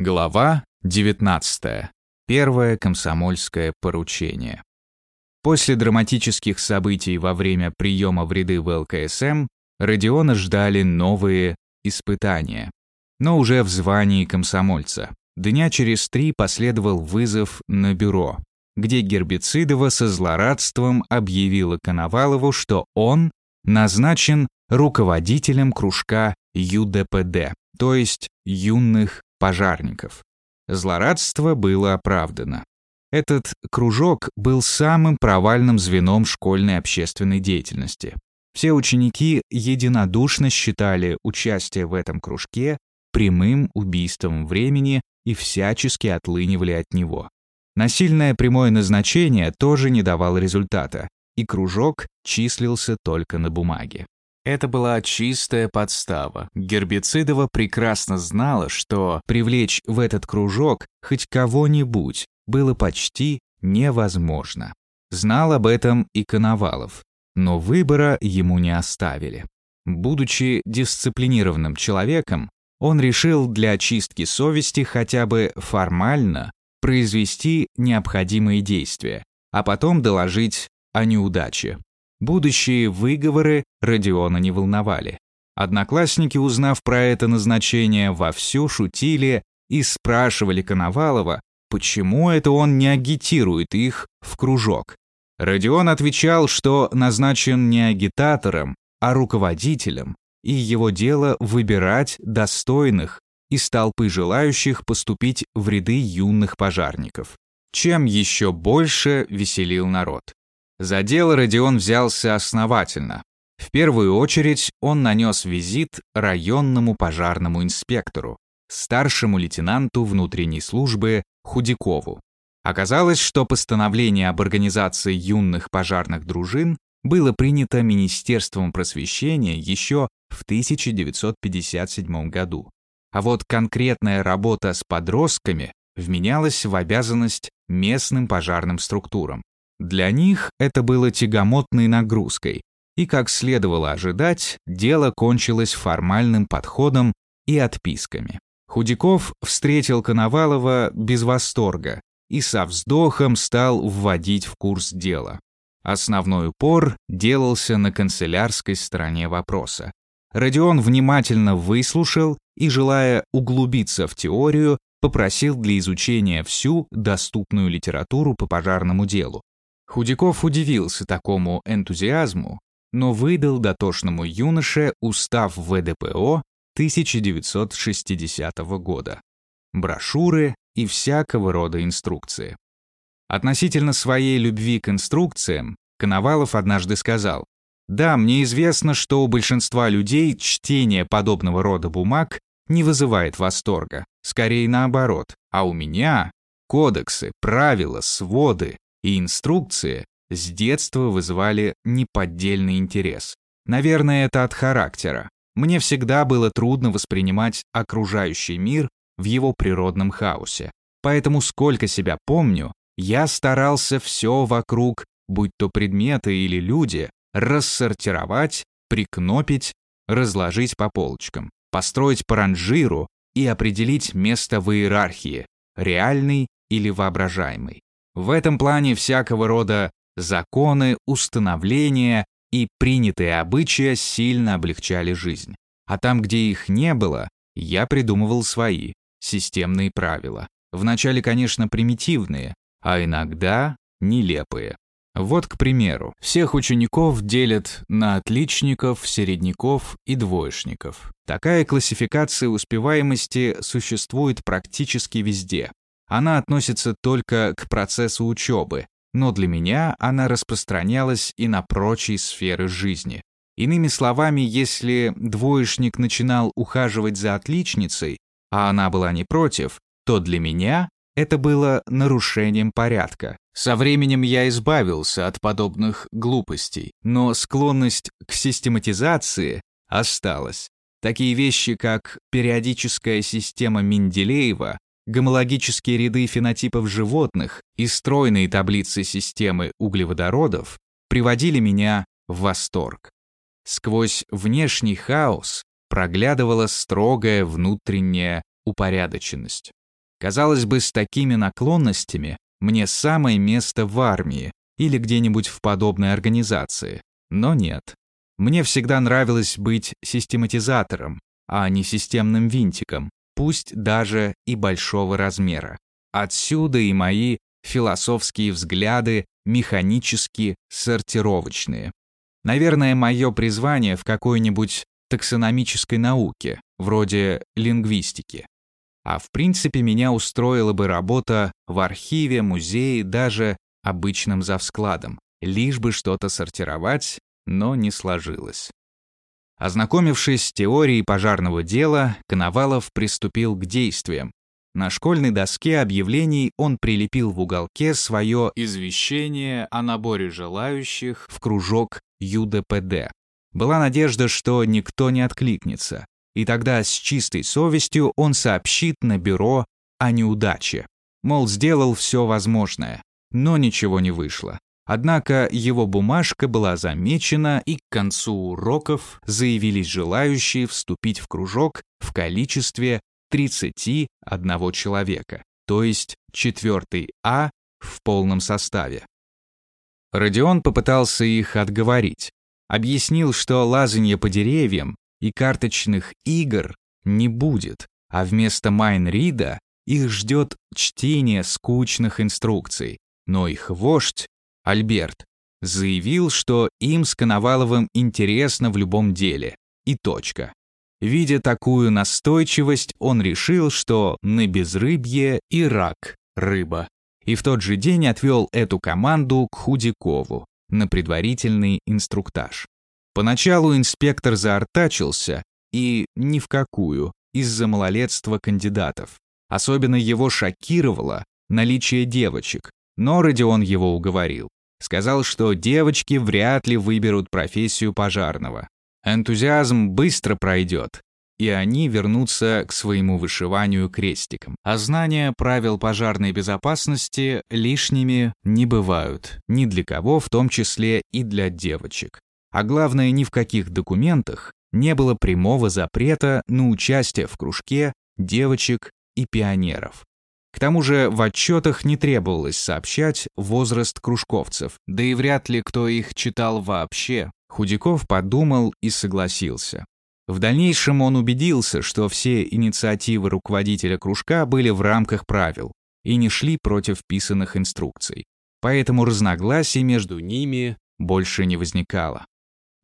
Глава 19. Первое комсомольское поручение. После драматических событий во время приема в ряды в ЛКСМ Родиона ждали новые испытания, но уже в звании комсомольца. Дня через три последовал вызов на бюро, где Гербицидова со злорадством объявила Коновалову, что он назначен руководителем кружка ЮДПД, то есть юных пожарников. Злорадство было оправдано. Этот кружок был самым провальным звеном школьной общественной деятельности. Все ученики единодушно считали участие в этом кружке прямым убийством времени и всячески отлынивали от него. Насильное прямое назначение тоже не давало результата, и кружок числился только на бумаге. Это была чистая подстава. Гербицидова прекрасно знала, что привлечь в этот кружок хоть кого-нибудь было почти невозможно. Знал об этом и Коновалов, но выбора ему не оставили. Будучи дисциплинированным человеком, он решил для очистки совести хотя бы формально произвести необходимые действия, а потом доложить о неудаче. Будущие выговоры Родиона не волновали. Одноклассники, узнав про это назначение, вовсю шутили и спрашивали Коновалова, почему это он не агитирует их в кружок. Родион отвечал, что назначен не агитатором, а руководителем, и его дело выбирать достойных из толпы желающих поступить в ряды юных пожарников. Чем еще больше веселил народ. За дело Родион взялся основательно. В первую очередь он нанес визит районному пожарному инспектору, старшему лейтенанту внутренней службы Худякову. Оказалось, что постановление об организации юных пожарных дружин было принято Министерством просвещения еще в 1957 году. А вот конкретная работа с подростками вменялась в обязанность местным пожарным структурам. Для них это было тягомотной нагрузкой, и, как следовало ожидать, дело кончилось формальным подходом и отписками. Худяков встретил Коновалова без восторга и со вздохом стал вводить в курс дела. Основной упор делался на канцелярской стороне вопроса. Родион внимательно выслушал и, желая углубиться в теорию, попросил для изучения всю доступную литературу по пожарному делу, Худяков удивился такому энтузиазму, но выдал дотошному юноше устав ВДПО 1960 года, брошюры и всякого рода инструкции. Относительно своей любви к инструкциям, Коновалов однажды сказал, «Да, мне известно, что у большинства людей чтение подобного рода бумаг не вызывает восторга, скорее наоборот, а у меня кодексы, правила, своды и инструкции с детства вызывали неподдельный интерес. Наверное, это от характера. Мне всегда было трудно воспринимать окружающий мир в его природном хаосе. Поэтому, сколько себя помню, я старался все вокруг, будь то предметы или люди, рассортировать, прикнопить, разложить по полочкам, построить по ранжиру и определить место в иерархии, реальный или воображаемый. В этом плане всякого рода законы, установления и принятые обычаи сильно облегчали жизнь. А там, где их не было, я придумывал свои, системные правила. Вначале, конечно, примитивные, а иногда нелепые. Вот, к примеру, всех учеников делят на отличников, середняков и двоечников. Такая классификация успеваемости существует практически везде. Она относится только к процессу учебы, но для меня она распространялась и на прочие сферы жизни. Иными словами, если двоечник начинал ухаживать за отличницей, а она была не против, то для меня это было нарушением порядка. Со временем я избавился от подобных глупостей, но склонность к систематизации осталась. Такие вещи, как периодическая система Менделеева гомологические ряды фенотипов животных и стройные таблицы системы углеводородов приводили меня в восторг. Сквозь внешний хаос проглядывала строгая внутренняя упорядоченность. Казалось бы, с такими наклонностями мне самое место в армии или где-нибудь в подобной организации. Но нет. Мне всегда нравилось быть систематизатором, а не системным винтиком, пусть даже и большого размера. Отсюда и мои философские взгляды механически сортировочные. Наверное, мое призвание в какой-нибудь таксономической науке, вроде лингвистики. А в принципе меня устроила бы работа в архиве, музее, даже обычным завскладом, лишь бы что-то сортировать, но не сложилось. Ознакомившись с теорией пожарного дела, Коновалов приступил к действиям. На школьной доске объявлений он прилепил в уголке свое извещение о наборе желающих в кружок ЮДПД. Была надежда, что никто не откликнется, и тогда с чистой совестью он сообщит на бюро о неудаче. Мол, сделал все возможное, но ничего не вышло. Однако его бумажка была замечена, и к концу уроков заявились желающие вступить в кружок в количестве 31 человека, то есть 4 А в полном составе. Родион попытался их отговорить. Объяснил, что лазанье по деревьям и карточных игр не будет, а вместо Майнрида их ждет чтение скучных инструкций. Но их вождь, Альберт, заявил, что им с Коноваловым интересно в любом деле. И точка. Видя такую настойчивость, он решил, что на безрыбье и рак рыба. И в тот же день отвел эту команду к Худякову на предварительный инструктаж. Поначалу инспектор заортачился, и ни в какую, из-за малолетства кандидатов. Особенно его шокировало наличие девочек, но Родион его уговорил. Сказал, что девочки вряд ли выберут профессию пожарного. Энтузиазм быстро пройдет, и они вернутся к своему вышиванию крестиком. А знания правил пожарной безопасности лишними не бывают, ни для кого, в том числе и для девочек. А главное, ни в каких документах не было прямого запрета на участие в кружке девочек и пионеров. К тому же в отчетах не требовалось сообщать возраст кружковцев, да и вряд ли кто их читал вообще. Худяков подумал и согласился. В дальнейшем он убедился, что все инициативы руководителя кружка были в рамках правил и не шли против писанных инструкций. Поэтому разногласий между ними больше не возникало.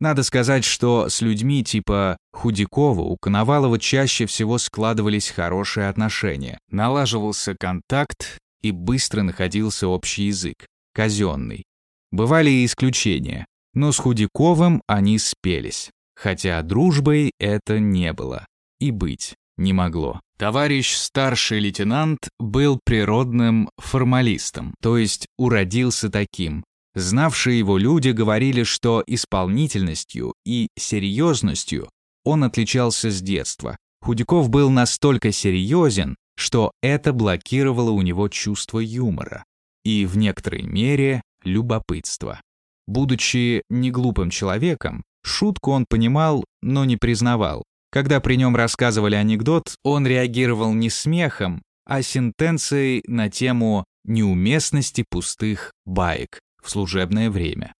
Надо сказать, что с людьми типа Худякова у Коновалова чаще всего складывались хорошие отношения, налаживался контакт и быстро находился общий язык, казенный. Бывали и исключения, но с Худяковым они спелись, хотя дружбой это не было и быть не могло. Товарищ старший лейтенант был природным формалистом, то есть уродился таким, Знавшие его люди говорили, что исполнительностью и серьезностью он отличался с детства. Худяков был настолько серьезен, что это блокировало у него чувство юмора и, в некоторой мере, любопытство. Будучи неглупым человеком, шутку он понимал, но не признавал. Когда при нем рассказывали анекдот, он реагировал не смехом, а сентенцией на тему неуместности пустых баек в служебное время.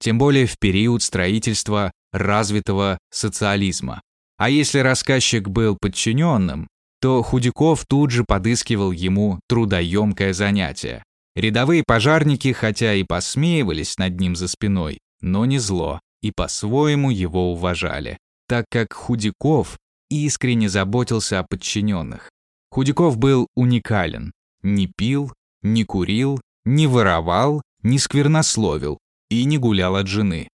Тем более в период строительства развитого социализма. А если рассказчик был подчиненным, то Худяков тут же подыскивал ему трудоемкое занятие. Рядовые пожарники, хотя и посмеивались над ним за спиной, но не зло, и по-своему его уважали, так как Худяков искренне заботился о подчиненных. Худяков был уникален, не пил, не курил, не воровал не сквернословил и не гулял от жены.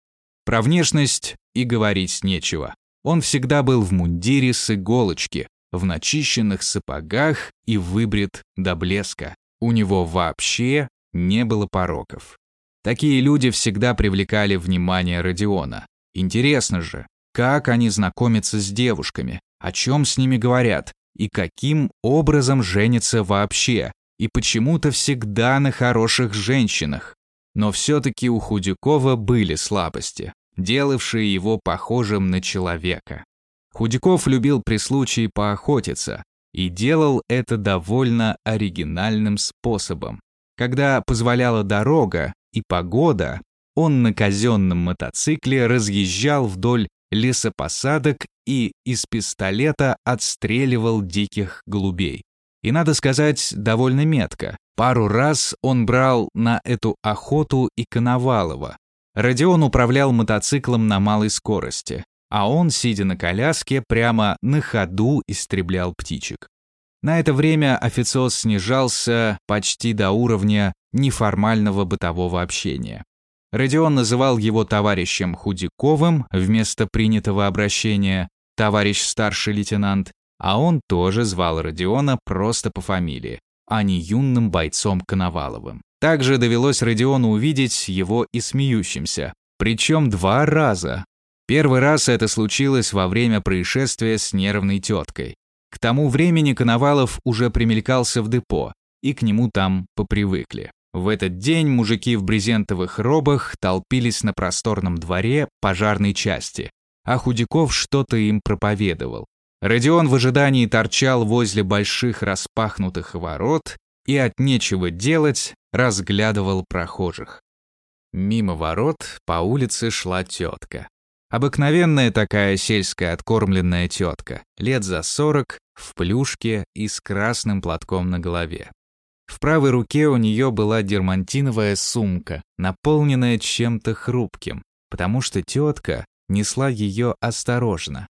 Про внешность и говорить нечего. Он всегда был в мундире с иголочки, в начищенных сапогах и выбрит до блеска. У него вообще не было пороков. Такие люди всегда привлекали внимание Родиона. Интересно же, как они знакомятся с девушками, о чем с ними говорят и каким образом женятся вообще, и почему-то всегда на хороших женщинах. Но все-таки у Худякова были слабости, делавшие его похожим на человека. Худяков любил при случае поохотиться, и делал это довольно оригинальным способом. Когда позволяла дорога и погода, он на казенном мотоцикле разъезжал вдоль лесопосадок и из пистолета отстреливал диких голубей. И, надо сказать, довольно метко. Пару раз он брал на эту охоту и Коновалова. Родион управлял мотоциклом на малой скорости, а он, сидя на коляске, прямо на ходу истреблял птичек. На это время официоз снижался почти до уровня неформального бытового общения. Родион называл его товарищем Худяковым вместо принятого обращения «товарищ старший лейтенант», а он тоже звал Родиона просто по фамилии, а не юным бойцом Коноваловым. Также довелось Родиону увидеть его и смеющимся, причем два раза. Первый раз это случилось во время происшествия с нервной теткой. К тому времени Коновалов уже примелькался в депо, и к нему там попривыкли. В этот день мужики в брезентовых робах толпились на просторном дворе пожарной части, а Худяков что-то им проповедовал. Родион в ожидании торчал возле больших распахнутых ворот и от нечего делать разглядывал прохожих. Мимо ворот по улице шла тетка. Обыкновенная такая сельская откормленная тетка, лет за сорок, в плюшке и с красным платком на голове. В правой руке у нее была дермантиновая сумка, наполненная чем-то хрупким, потому что тетка несла ее осторожно.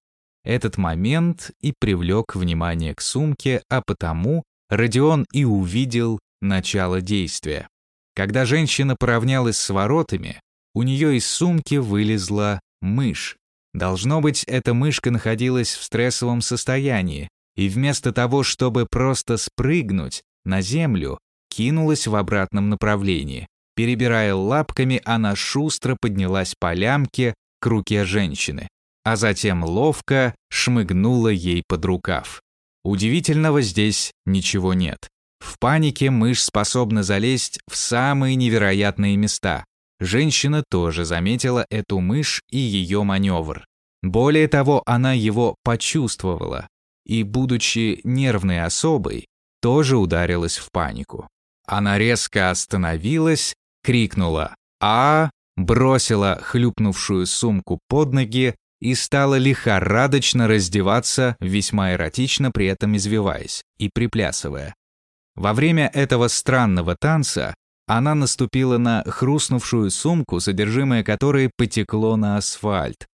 Этот момент и привлек внимание к сумке, а потому Родион и увидел начало действия. Когда женщина поравнялась с воротами, у нее из сумки вылезла мышь. Должно быть, эта мышка находилась в стрессовом состоянии, и вместо того, чтобы просто спрыгнуть, на землю, кинулась в обратном направлении. Перебирая лапками, она шустро поднялась по лямке к руке женщины, а затем ловко шмыгнула ей под рукав. Удивительного здесь ничего нет. В панике мышь способна залезть в самые невероятные места. Женщина тоже заметила эту мышь и ее маневр. Более того, она его почувствовала и, будучи нервной особой, тоже ударилась в панику. Она резко остановилась, крикнула «А!», бросила хлюпнувшую сумку под ноги и стала лихорадочно раздеваться, весьма эротично при этом извиваясь и приплясывая. Во время этого странного танца она наступила на хрустнувшую сумку, содержимое которой потекло на асфальт.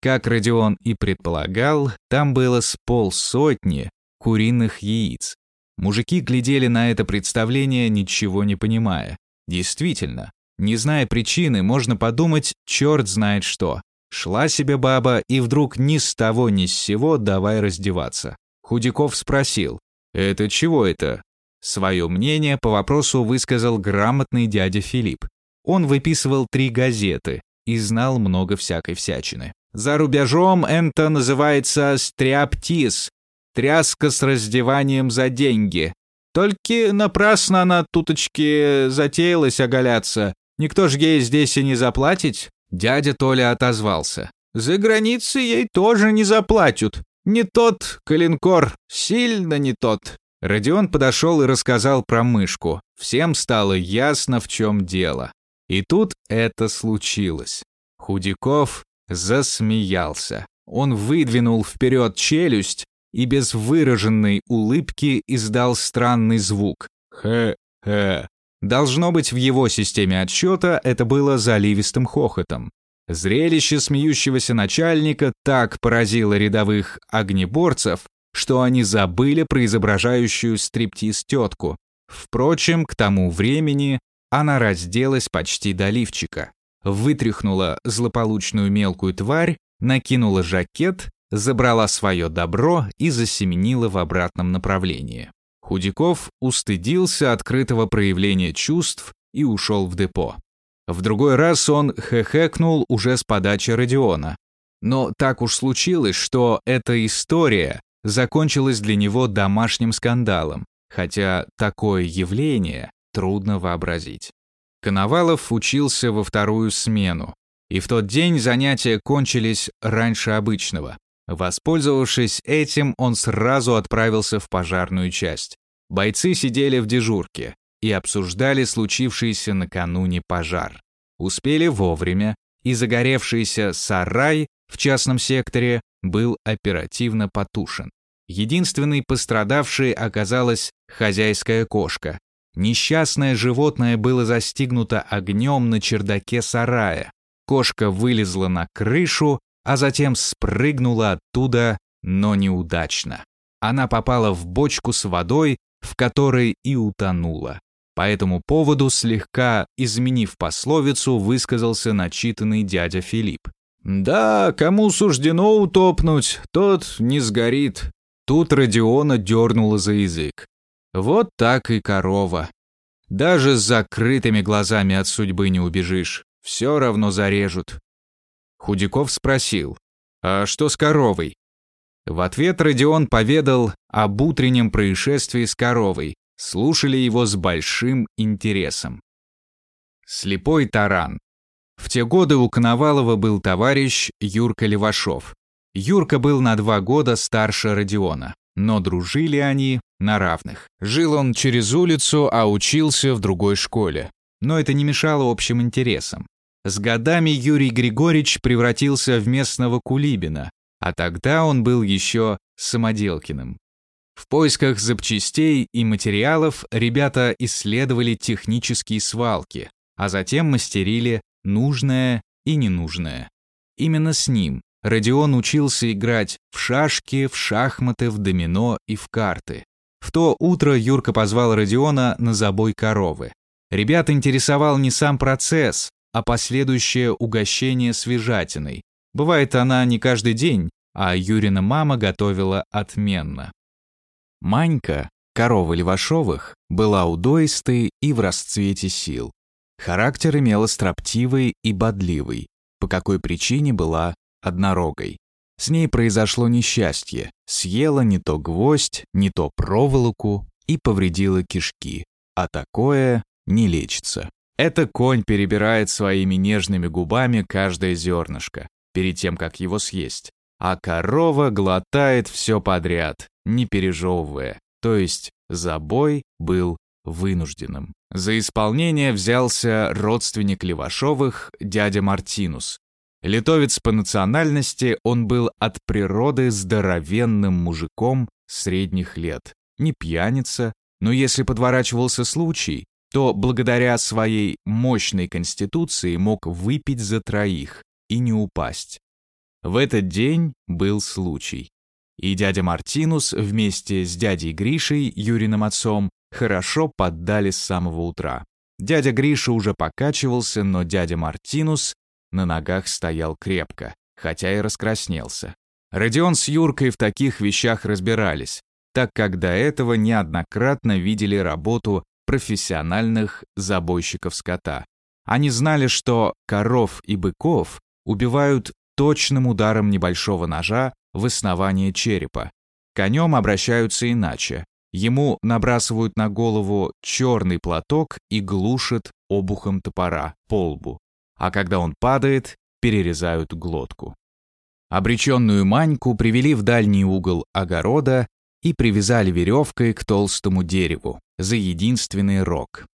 Как Родион и предполагал, там было с полсотни куриных яиц, Мужики глядели на это представление, ничего не понимая. Действительно, не зная причины, можно подумать, черт знает что. Шла себе баба, и вдруг ни с того ни с сего давай раздеваться. Худяков спросил, «Это чего это?» Свое мнение по вопросу высказал грамотный дядя Филипп. Он выписывал три газеты и знал много всякой всячины. За рубежом это называется стриаптиз, тряска с раздеванием за деньги. Только напрасно она туточки затеялась оголяться. Никто ж ей здесь и не заплатить. Дядя Толя отозвался. За границей ей тоже не заплатят. Не тот калинкор, сильно не тот. Родион подошел и рассказал про мышку. Всем стало ясно, в чем дело. И тут это случилось. Худяков засмеялся. Он выдвинул вперед челюсть и без выраженной улыбки издал странный звук. «Хэ-хэ». Должно быть, в его системе отсчета это было заливистым хохотом. Зрелище смеющегося начальника так поразило рядовых огнеборцев, что они забыли про изображающую стриптиз тетку. Впрочем, к тому времени она разделась почти до лифчика, вытряхнула злополучную мелкую тварь, накинула жакет забрала свое добро и засеменила в обратном направлении. Худяков устыдился открытого проявления чувств и ушел в депо. В другой раз он хехекнул уже с подачи Родиона. Но так уж случилось, что эта история закончилась для него домашним скандалом, хотя такое явление трудно вообразить. Коновалов учился во вторую смену, и в тот день занятия кончились раньше обычного. Воспользовавшись этим, он сразу отправился в пожарную часть. Бойцы сидели в дежурке и обсуждали случившийся накануне пожар. Успели вовремя, и загоревшийся сарай в частном секторе был оперативно потушен. Единственной пострадавшей оказалась хозяйская кошка. Несчастное животное было застигнуто огнем на чердаке сарая. Кошка вылезла на крышу, а затем спрыгнула оттуда, но неудачно. Она попала в бочку с водой, в которой и утонула. По этому поводу, слегка изменив пословицу, высказался начитанный дядя Филипп. «Да, кому суждено утопнуть, тот не сгорит». Тут Родиона дернула за язык. Вот так и корова. Даже с закрытыми глазами от судьбы не убежишь, все равно зарежут. Худяков спросил, а что с коровой? В ответ Родион поведал об утреннем происшествии с коровой, слушали его с большим интересом. Слепой таран. В те годы у Коновалова был товарищ Юрка Левашов. Юрка был на два года старше Родиона, но дружили они на равных. Жил он через улицу, а учился в другой школе. Но это не мешало общим интересам. С годами Юрий Григорьевич превратился в местного Кулибина, а тогда он был еще Самоделкиным. В поисках запчастей и материалов ребята исследовали технические свалки, а затем мастерили нужное и ненужное. Именно с ним Родион учился играть в шашки, в шахматы, в домино и в карты. В то утро Юрка позвал Родиона на забой коровы. Ребят интересовал не сам процесс, а последующее угощение свежатиной. Бывает она не каждый день, а Юрина мама готовила отменно. Манька, корова Левашовых, была удоистой и в расцвете сил. Характер имела строптивый и бодливый, по какой причине была однорогой. С ней произошло несчастье, съела не то гвоздь, не то проволоку и повредила кишки, а такое не лечится. Это конь перебирает своими нежными губами каждое зернышко, перед тем, как его съесть а корова глотает все подряд, не пережевывая, то есть забой был вынужденным. За исполнение взялся родственник Левашовых, дядя Мартинус. Литовец по национальности, он был от природы здоровенным мужиком средних лет. Не пьяница, но если подворачивался случай, то благодаря своей мощной конституции мог выпить за троих и не упасть. В этот день был случай. И дядя Мартинус вместе с дядей Гришей, Юриным отцом, хорошо поддали с самого утра. Дядя Гриша уже покачивался, но дядя Мартинус на ногах стоял крепко, хотя и раскраснелся. Родион с Юркой в таких вещах разбирались, так как до этого неоднократно видели работу профессиональных забойщиков скота. Они знали, что коров и быков убивают точным ударом небольшого ножа в основание черепа. Конем обращаются иначе. Ему набрасывают на голову черный платок и глушат обухом топора по лбу. А когда он падает, перерезают глотку. Обреченную Маньку привели в дальний угол огорода и привязали веревкой к толстому дереву за единственный рог.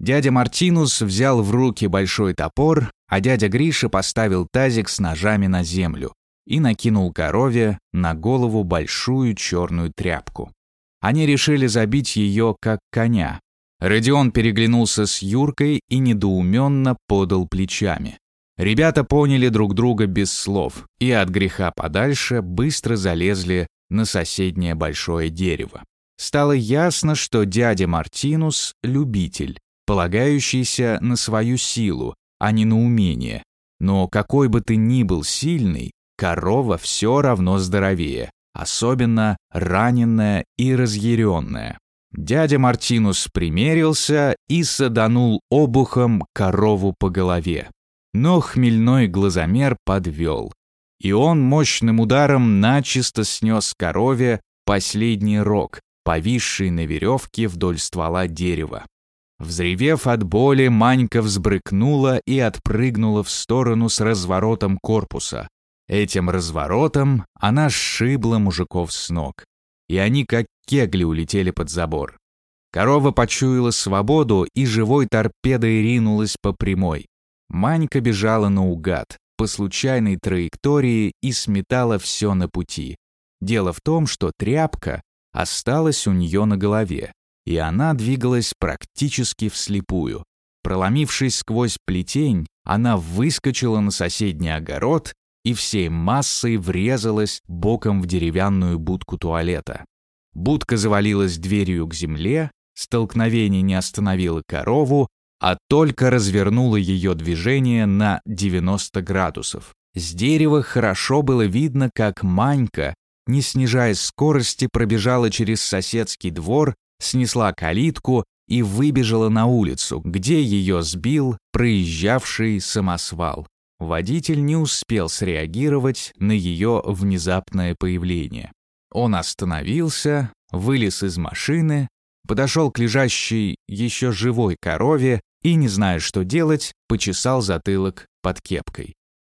Дядя Мартинус взял в руки большой топор, а дядя Гриша поставил тазик с ножами на землю и накинул корове на голову большую черную тряпку. Они решили забить ее как коня. Родион переглянулся с Юркой и недоуменно подал плечами. Ребята поняли друг друга без слов и от греха подальше быстро залезли на соседнее большое дерево. Стало ясно, что дядя Мартинус — любитель, полагающийся на свою силу, а не на умение. Но какой бы ты ни был сильный, корова все равно здоровее, особенно раненная и разъяренная. Дядя Мартинус примерился и саданул обухом корову по голове. Но хмельной глазомер подвел, и он мощным ударом начисто снес корове последний рог, повисший на веревке вдоль ствола дерева. Взревев от боли, Манька взбрыкнула и отпрыгнула в сторону с разворотом корпуса. Этим разворотом она сшибла мужиков с ног, и они как кегли улетели под забор. Корова почуяла свободу и живой торпедой ринулась по прямой. Манька бежала наугад, по случайной траектории и сметала все на пути. Дело в том, что тряпка осталась у нее на голове, и она двигалась практически вслепую. Проломившись сквозь плетень, она выскочила на соседний огород и всей массой врезалась боком в деревянную будку туалета. Будка завалилась дверью к земле, столкновение не остановило корову, а только развернуло ее движение на 90 градусов. С дерева хорошо было видно, как Манька, не снижая скорости, пробежала через соседский двор, снесла калитку и выбежала на улицу, где ее сбил проезжавший самосвал. Водитель не успел среагировать на ее внезапное появление. Он остановился, вылез из машины, подошел к лежащей еще живой корове и, не зная, что делать, почесал затылок под кепкой.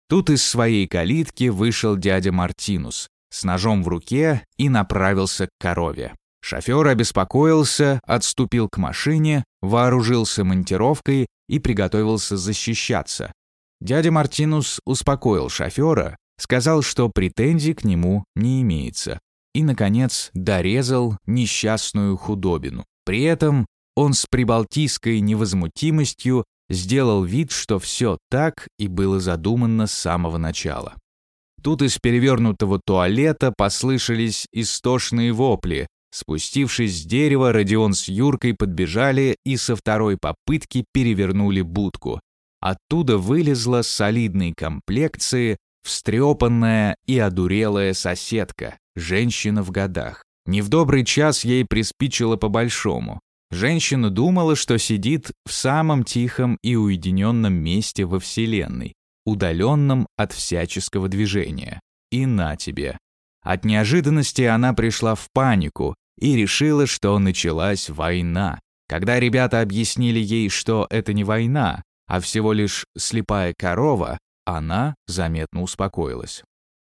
Тут из своей калитки вышел дядя Мартинус с ножом в руке и направился к корове. Шофер обеспокоился, отступил к машине, вооружился монтировкой и приготовился защищаться. Дядя Мартинус успокоил шофера, сказал, что претензий к нему не имеется, и, наконец, дорезал несчастную худобину. При этом он с прибалтийской невозмутимостью сделал вид, что все так и было задумано с самого начала. Тут из перевернутого туалета послышались истошные вопли. Спустившись с дерева, Родион с Юркой подбежали и со второй попытки перевернули будку. Оттуда вылезла солидной комплекции встрепанная и одурелая соседка, женщина в годах. Не в добрый час ей приспичило по-большому. Женщина думала, что сидит в самом тихом и уединенном месте во Вселенной, удаленном от всяческого движения. И на тебе. От неожиданности она пришла в панику и решила, что началась война. Когда ребята объяснили ей, что это не война, а всего лишь слепая корова, она заметно успокоилась.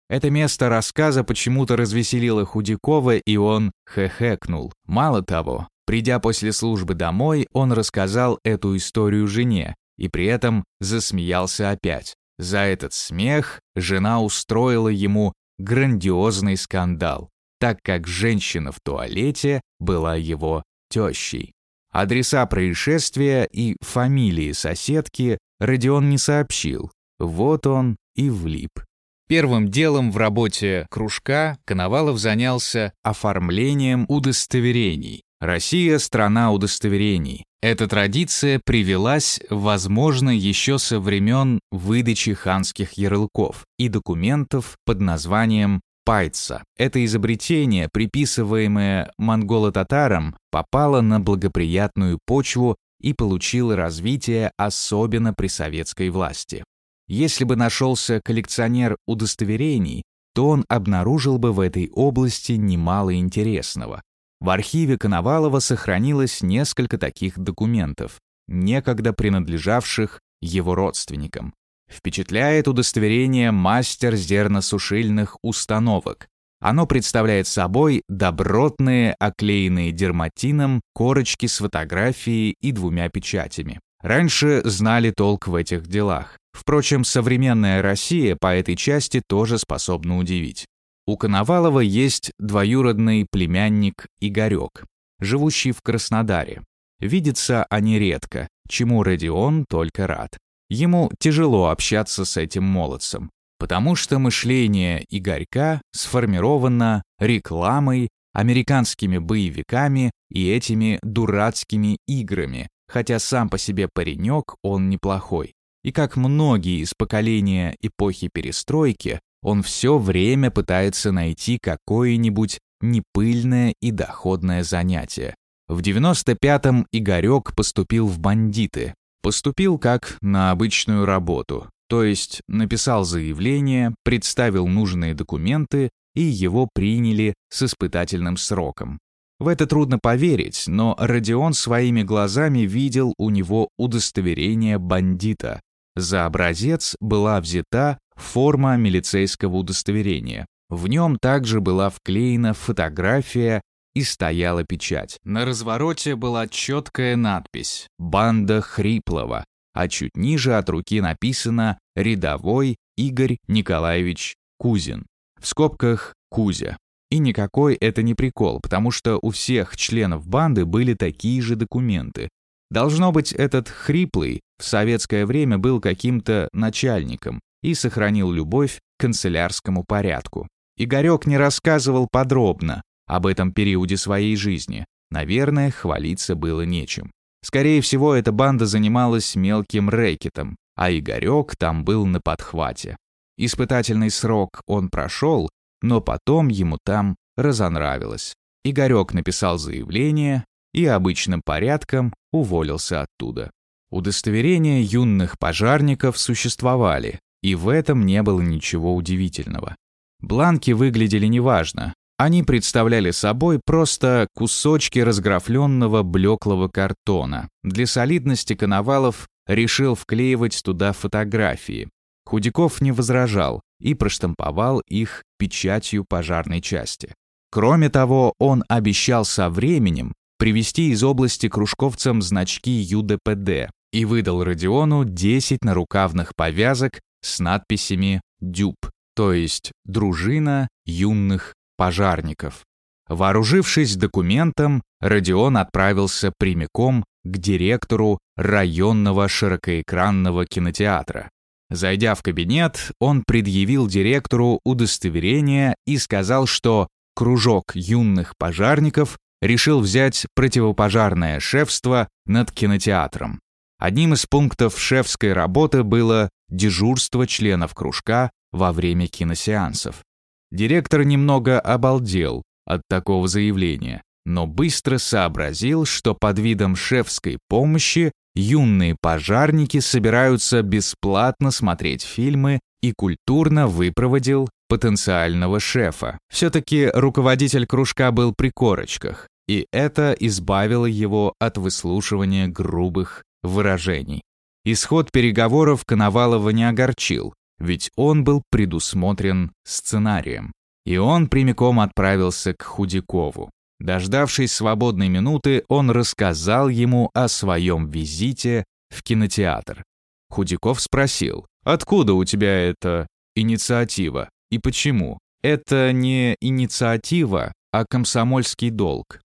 Это место рассказа почему-то развеселило Худякова, и он хехекнул. Мало того, придя после службы домой, он рассказал эту историю жене и при этом засмеялся опять. За этот смех жена устроила ему грандиозный скандал, так как женщина в туалете была его тещей. Адреса происшествия и фамилии соседки Родион не сообщил. Вот он и влип. Первым делом в работе кружка Коновалов занялся оформлением удостоверений. Россия – страна удостоверений. Эта традиция привелась, возможно, еще со времен выдачи ханских ярлыков и документов под названием пайца. Это изобретение, приписываемое монголо-татарам, попало на благоприятную почву и получило развитие особенно при советской власти. Если бы нашелся коллекционер удостоверений, то он обнаружил бы в этой области немало интересного. В архиве Коновалова сохранилось несколько таких документов, некогда принадлежавших его родственникам. Впечатляет удостоверение мастер зерносушильных установок. Оно представляет собой добротные, оклеенные дерматином, корочки с фотографией и двумя печатями. Раньше знали толк в этих делах. Впрочем, современная Россия по этой части тоже способна удивить. У Коновалова есть двоюродный племянник Игорек, живущий в Краснодаре. Видятся они редко, чему Родион только рад. Ему тяжело общаться с этим молодцем, потому что мышление Игорька сформировано рекламой, американскими боевиками и этими дурацкими играми, хотя сам по себе паренек он неплохой. И как многие из поколения эпохи перестройки, он все время пытается найти какое-нибудь непыльное и доходное занятие. В 95-м Игорек поступил в бандиты. Поступил как на обычную работу, то есть написал заявление, представил нужные документы и его приняли с испытательным сроком. В это трудно поверить, но Родион своими глазами видел у него удостоверение бандита. За образец была взята форма милицейского удостоверения. В нем также была вклеена фотография и стояла печать. На развороте была четкая надпись «Банда Хриплова», а чуть ниже от руки написано «Рядовой Игорь Николаевич Кузин». В скобках «Кузя». И никакой это не прикол, потому что у всех членов банды были такие же документы. Должно быть, этот хриплый в советское время был каким-то начальником и сохранил любовь к канцелярскому порядку. Игорек не рассказывал подробно об этом периоде своей жизни. Наверное, хвалиться было нечем. Скорее всего, эта банда занималась мелким рэкетом, а Игорек там был на подхвате. Испытательный срок он прошел, но потом ему там разонравилось. Игорек написал заявление и обычным порядком уволился оттуда. Удостоверения юных пожарников существовали, и в этом не было ничего удивительного. Бланки выглядели неважно, они представляли собой просто кусочки разграфленного блеклого картона. Для солидности Коновалов решил вклеивать туда фотографии. Худяков не возражал и проштамповал их печатью пожарной части. Кроме того, он обещал со временем привезти из области кружковцам значки ЮДПД и выдал Родиону 10 нарукавных повязок с надписями «ДЮБ», то есть «Дружина юных пожарников. Вооружившись документом, Родион отправился прямиком к директору районного широкоэкранного кинотеатра. Зайдя в кабинет, он предъявил директору удостоверение и сказал, что кружок юных пожарников решил взять противопожарное шефство над кинотеатром. Одним из пунктов шефской работы было дежурство членов кружка во время киносеансов. Директор немного обалдел от такого заявления, но быстро сообразил, что под видом шефской помощи юные пожарники собираются бесплатно смотреть фильмы и культурно выпроводил потенциального шефа. Все-таки руководитель кружка был при корочках, и это избавило его от выслушивания грубых выражений. Исход переговоров Коновалова не огорчил, ведь он был предусмотрен сценарием. И он прямиком отправился к Худякову. Дождавшись свободной минуты, он рассказал ему о своем визите в кинотеатр. Худяков спросил, «Откуда у тебя эта инициатива и почему?» Это не инициатива, а комсомольский долг.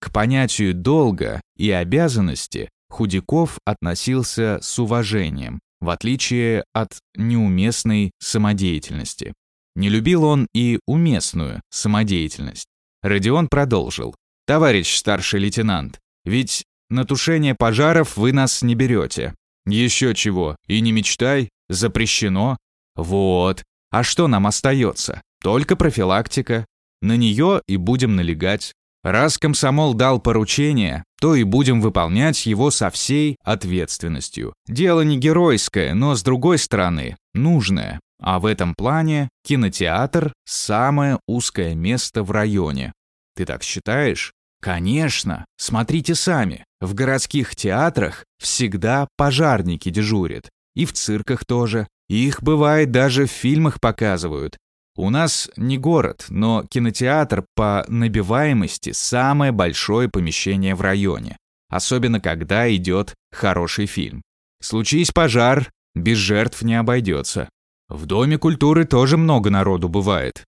К понятию долга и обязанности Худяков относился с уважением, в отличие от неуместной самодеятельности. Не любил он и уместную самодеятельность. Родион продолжил. «Товарищ старший лейтенант, ведь на тушение пожаров вы нас не берете. Еще чего, и не мечтай, запрещено. Вот. А что нам остается? Только профилактика. На нее и будем налегать. Раз комсомол дал поручение, то и будем выполнять его со всей ответственностью. Дело не геройское, но, с другой стороны, нужное. А в этом плане кинотеатр – самое узкое место в районе. Ты так считаешь? Конечно, смотрите сами. В городских театрах всегда пожарники дежурят. И в цирках тоже. Их бывает даже в фильмах показывают. У нас не город, но кинотеатр по набиваемости самое большое помещение в районе, особенно когда идет хороший фильм. Случись пожар, без жертв не обойдется. В Доме культуры тоже много народу бывает.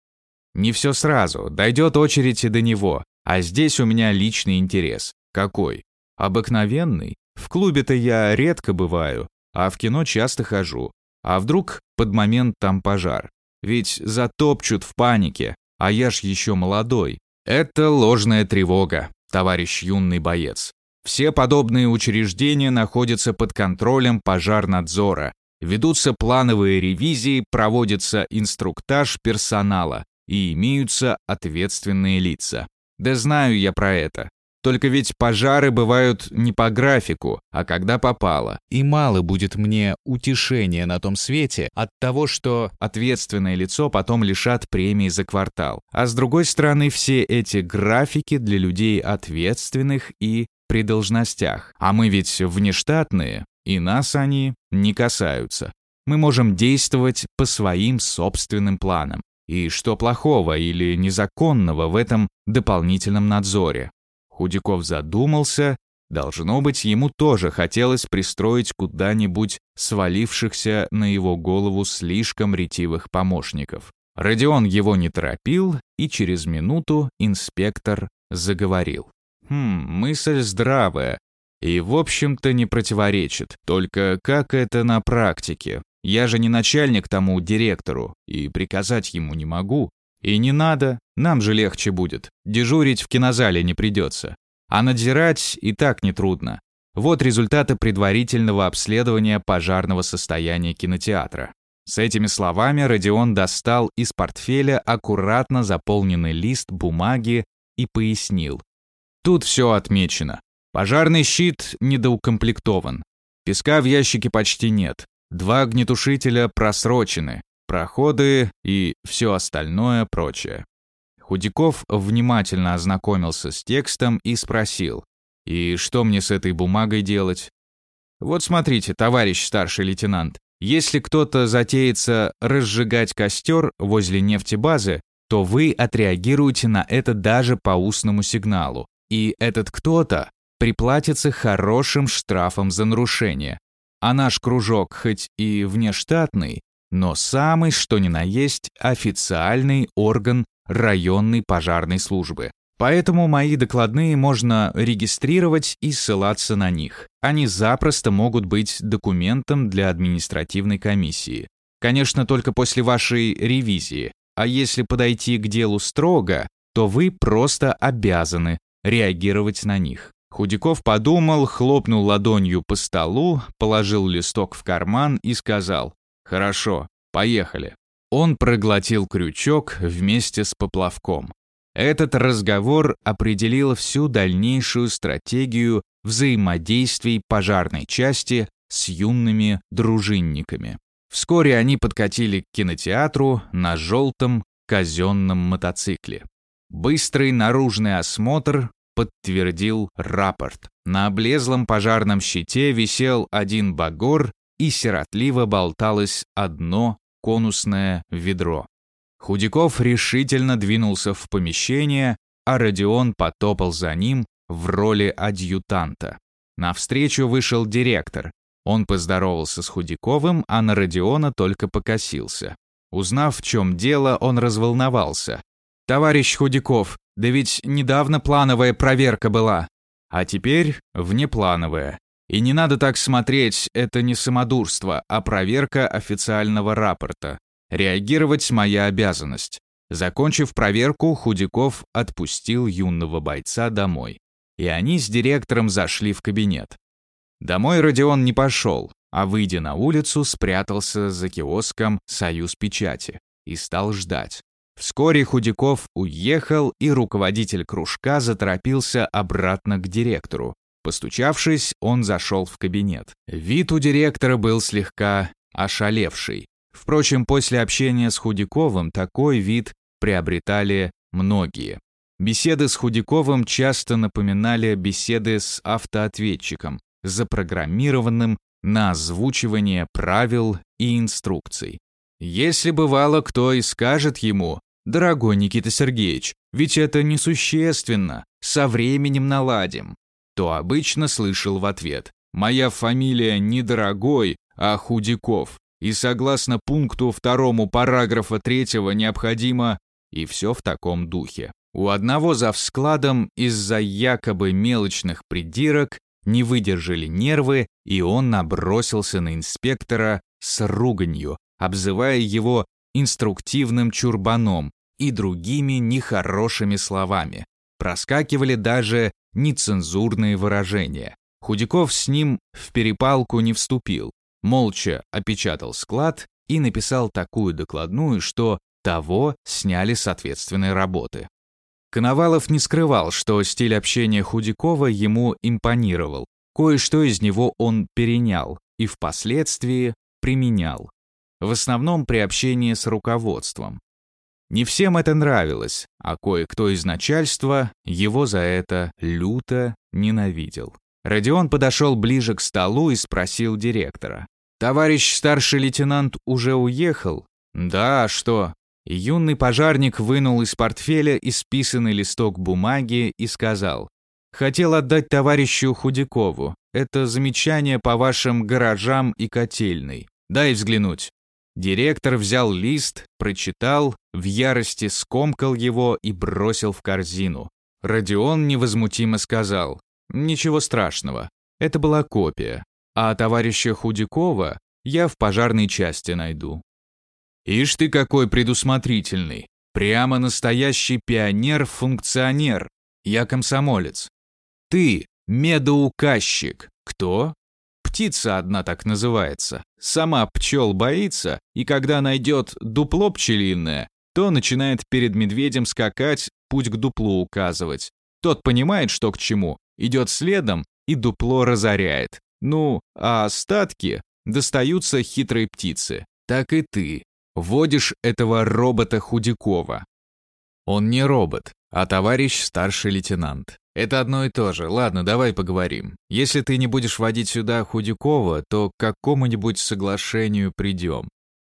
Не все сразу, дойдет очередь и до него, а здесь у меня личный интерес. Какой? Обыкновенный. В клубе-то я редко бываю, а в кино часто хожу. А вдруг под момент там пожар? Ведь затопчут в панике, а я ж еще молодой. Это ложная тревога, товарищ юный боец. Все подобные учреждения находятся под контролем пожарнадзора. Ведутся плановые ревизии, проводится инструктаж персонала и имеются ответственные лица. Да знаю я про это. Только ведь пожары бывают не по графику, а когда попало. И мало будет мне утешения на том свете от того, что ответственное лицо потом лишат премии за квартал. А с другой стороны, все эти графики для людей ответственных и при должностях. А мы ведь внештатные, и нас они не касаются. мы можем действовать по своим собственным планам. И что плохого или незаконного в этом дополнительном надзоре? Худяков задумался. Должно быть, ему тоже хотелось пристроить куда-нибудь свалившихся на его голову слишком ретивых помощников. Родион его не торопил, и через минуту инспектор заговорил. «Хм, мысль здравая, и, в общем-то, не противоречит. Только как это на практике? Я же не начальник тому директору, и приказать ему не могу. И не надо, нам же легче будет. Дежурить в кинозале не придется. А надзирать и так нетрудно. Вот результаты предварительного обследования пожарного состояния кинотеатра. С этими словами Родион достал из портфеля аккуратно заполненный лист бумаги и пояснил. Тут все отмечено. Пожарный щит недоукомплектован. Песка в ящике почти нет. Два огнетушителя просрочены, проходы и все остальное прочее. Худяков внимательно ознакомился с текстом и спросил, «И что мне с этой бумагой делать?» «Вот смотрите, товарищ старший лейтенант, если кто-то затеется разжигать костер возле нефтебазы, то вы отреагируете на это даже по устному сигналу, и этот кто-то приплатится хорошим штрафом за нарушение, а наш кружок хоть и внештатный, но самый что ни на есть официальный орган районной пожарной службы. Поэтому мои докладные можно регистрировать и ссылаться на них. Они запросто могут быть документом для административной комиссии. Конечно, только после вашей ревизии. А если подойти к делу строго, то вы просто обязаны реагировать на них. Худяков подумал, хлопнул ладонью по столу, положил листок в карман и сказал «Хорошо, поехали». Он проглотил крючок вместе с поплавком. Этот разговор определил всю дальнейшую стратегию взаимодействий пожарной части с юными дружинниками. Вскоре они подкатили к кинотеатру на желтом казенном мотоцикле. Быстрый наружный осмотр подтвердил рапорт. На облезлом пожарном щите висел один багор и сиротливо болталось одно конусное ведро. Худяков решительно двинулся в помещение, а Родион потопал за ним в роли адъютанта. Навстречу вышел директор. Он поздоровался с Худяковым, а на Родиона только покосился. Узнав, в чем дело, он разволновался. «Товарищ Худяков, да ведь недавно плановая проверка была, а теперь внеплановая. И не надо так смотреть, это не самодурство, а проверка официального рапорта. Реагировать моя обязанность. Закончив проверку, Худяков отпустил юного бойца домой. И они с директором зашли в кабинет. Домой Родион не пошел, а, выйдя на улицу, спрятался за киоском «Союз печати» и стал ждать. Вскоре Худяков уехал, и руководитель кружка заторопился обратно к директору. Постучавшись, он зашел в кабинет. Вид у директора был слегка ошалевший. Впрочем, после общения с Худяковым такой вид приобретали многие. Беседы с Худяковым часто напоминали беседы с автоответчиком, запрограммированным на озвучивание правил и инструкций. Если бывало кто и скажет ему, «Дорогой Никита Сергеевич, ведь это несущественно, со временем наладим», то обычно слышал в ответ, «Моя фамилия не Дорогой, а Худяков, и согласно пункту второму параграфа третьего необходимо...» И все в таком духе. У одного за вскладом из-за якобы мелочных придирок не выдержали нервы, и он набросился на инспектора с руганью, обзывая его инструктивным чурбаном и другими нехорошими словами. Проскакивали даже нецензурные выражения. Худяков с ним в перепалку не вступил, молча опечатал склад и написал такую докладную, что того сняли с ответственной работы. Коновалов не скрывал, что стиль общения Худякова ему импонировал. Кое-что из него он перенял и впоследствии применял в основном при общении с руководством. Не всем это нравилось, а кое-кто из начальства его за это люто ненавидел. Родион подошел ближе к столу и спросил директора. Товарищ старший лейтенант уже уехал? Да, что? Юный пожарник вынул из портфеля исписанный листок бумаги и сказал. Хотел отдать товарищу Худякову. Это замечание по вашим гаражам и котельной. Дай взглянуть. Директор взял лист, прочитал, в ярости скомкал его и бросил в корзину. Родион невозмутимо сказал, «Ничего страшного, это была копия, а товарища Худякова я в пожарной части найду». «Ишь ты какой предусмотрительный! Прямо настоящий пионер-функционер! Я комсомолец!» «Ты медоуказчик! Кто?» Птица одна так называется. Сама пчел боится, и когда найдет дупло пчелиное, то начинает перед медведем скакать, путь к дуплу указывать. Тот понимает, что к чему, идет следом и дупло разоряет. Ну, а остатки достаются хитрой птице. Так и ты. Водишь этого робота Худякова. Он не робот, а товарищ старший лейтенант. Это одно и то же. Ладно, давай поговорим. Если ты не будешь водить сюда Худякова, то к какому-нибудь соглашению придем.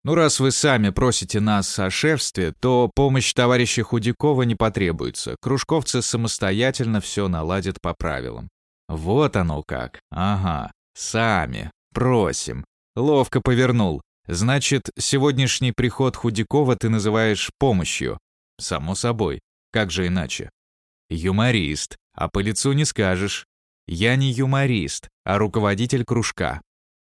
Ну, раз вы сами просите нас о шефстве, то помощь товарища Худякова не потребуется. Кружковцы самостоятельно все наладят по правилам. Вот оно как. Ага, сами. Просим. Ловко повернул. Значит, сегодняшний приход Худякова ты называешь помощью. Само собой. Как же иначе? Юморист. А по лицу не скажешь. Я не юморист, а руководитель кружка.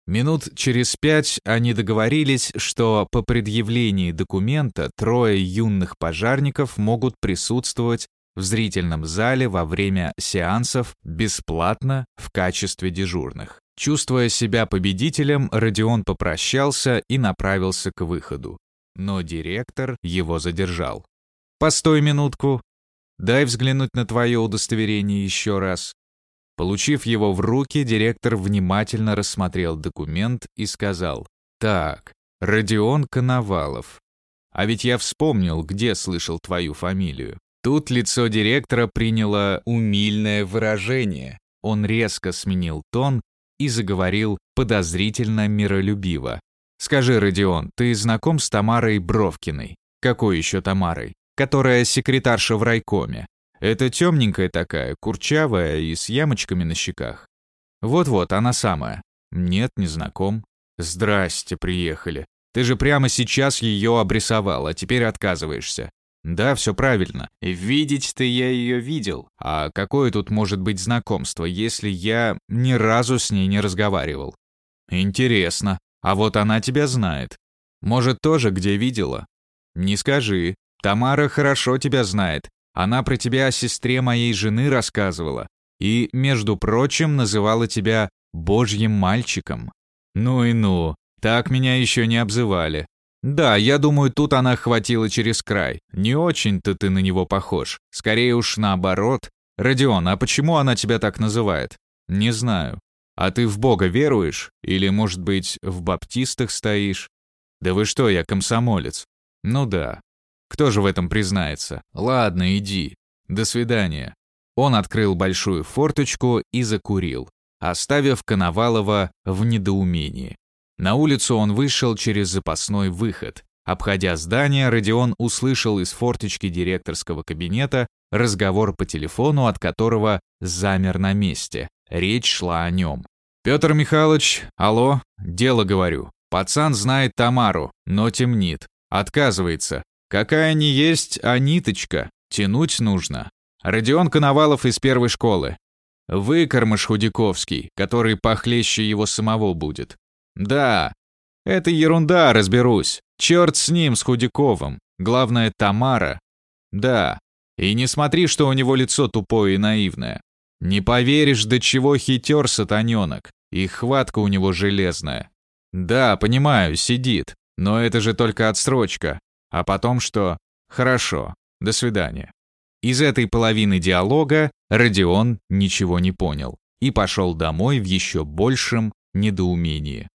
Минут через пять они договорились, что по предъявлении документа трое юных пожарников могут присутствовать в зрительном зале во время сеансов бесплатно в качестве дежурных. Чувствуя себя победителем, Родион попрощался и направился к выходу. Но директор его задержал. «Постой минутку. Дай взглянуть на твое удостоверение еще раз». Получив его в руки, директор внимательно рассмотрел документ и сказал, «Так, Родион Коновалов. А ведь я вспомнил, где слышал твою фамилию. Тут лицо директора приняло умильное выражение. Он резко сменил тон и заговорил подозрительно миролюбиво. «Скажи, Родион, ты знаком с Тамарой Бровкиной? Какой еще Тамарой? Которая секретарша в райкоме. Это темненькая такая, курчавая и с ямочками на щеках. Вот-вот, она самая. Нет, не знаком. Здрасте, приехали. Ты же прямо сейчас ее обрисовал, а теперь отказываешься. Да, все правильно. Видеть-то я ее видел. А какое тут может быть знакомство, если я ни разу с ней не разговаривал? Интересно. А вот она тебя знает. Может, тоже где видела? Не скажи. Тамара хорошо тебя знает. Она про тебя о сестре моей жены рассказывала. И, между прочим, называла тебя божьим мальчиком. Ну и ну, так меня еще не обзывали. Да, я думаю, тут она хватила через край. Не очень-то ты на него похож. Скорее уж наоборот. Родион, а почему она тебя так называет? Не знаю. А ты в Бога веруешь? Или, может быть, в баптистах стоишь? Да вы что, я комсомолец. Ну да. Кто же в этом признается? Ладно, иди. До свидания. Он открыл большую форточку и закурил, оставив Коновалова в недоумении. На улицу он вышел через запасной выход. Обходя здание, Родион услышал из форточки директорского кабинета разговор по телефону, от которого замер на месте. Речь шла о нем. «Петр Михайлович, алло, дело говорю. Пацан знает Тамару, но темнит. Отказывается. Какая не есть, а ниточка. Тянуть нужно. Родион Коновалов из первой школы. Выкормыш Худяковский, который похлеще его самого будет. Да, это ерунда, разберусь. Черт с ним, с Худяковым. Главное, Тамара. Да, и не смотри, что у него лицо тупое и наивное. Не поверишь, до чего хитер сатаненок. И хватка у него железная. Да, понимаю, сидит. Но это же только отсрочка. А потом что? Хорошо. До свидания. Из этой половины диалога Родион ничего не понял и пошел домой в еще большем недоумении.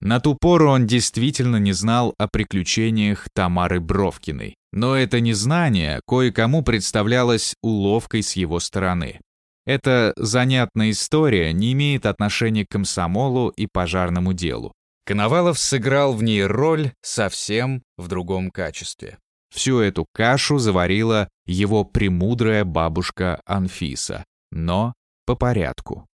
На ту пору он действительно не знал о приключениях Тамары Бровкиной, но это незнание кое-кому представлялось уловкой с его стороны. Эта занятная история не имеет отношения к комсомолу и пожарному делу. Коновалов сыграл в ней роль совсем в другом качестве. Всю эту кашу заварила его премудрая бабушка Анфиса, но по порядку.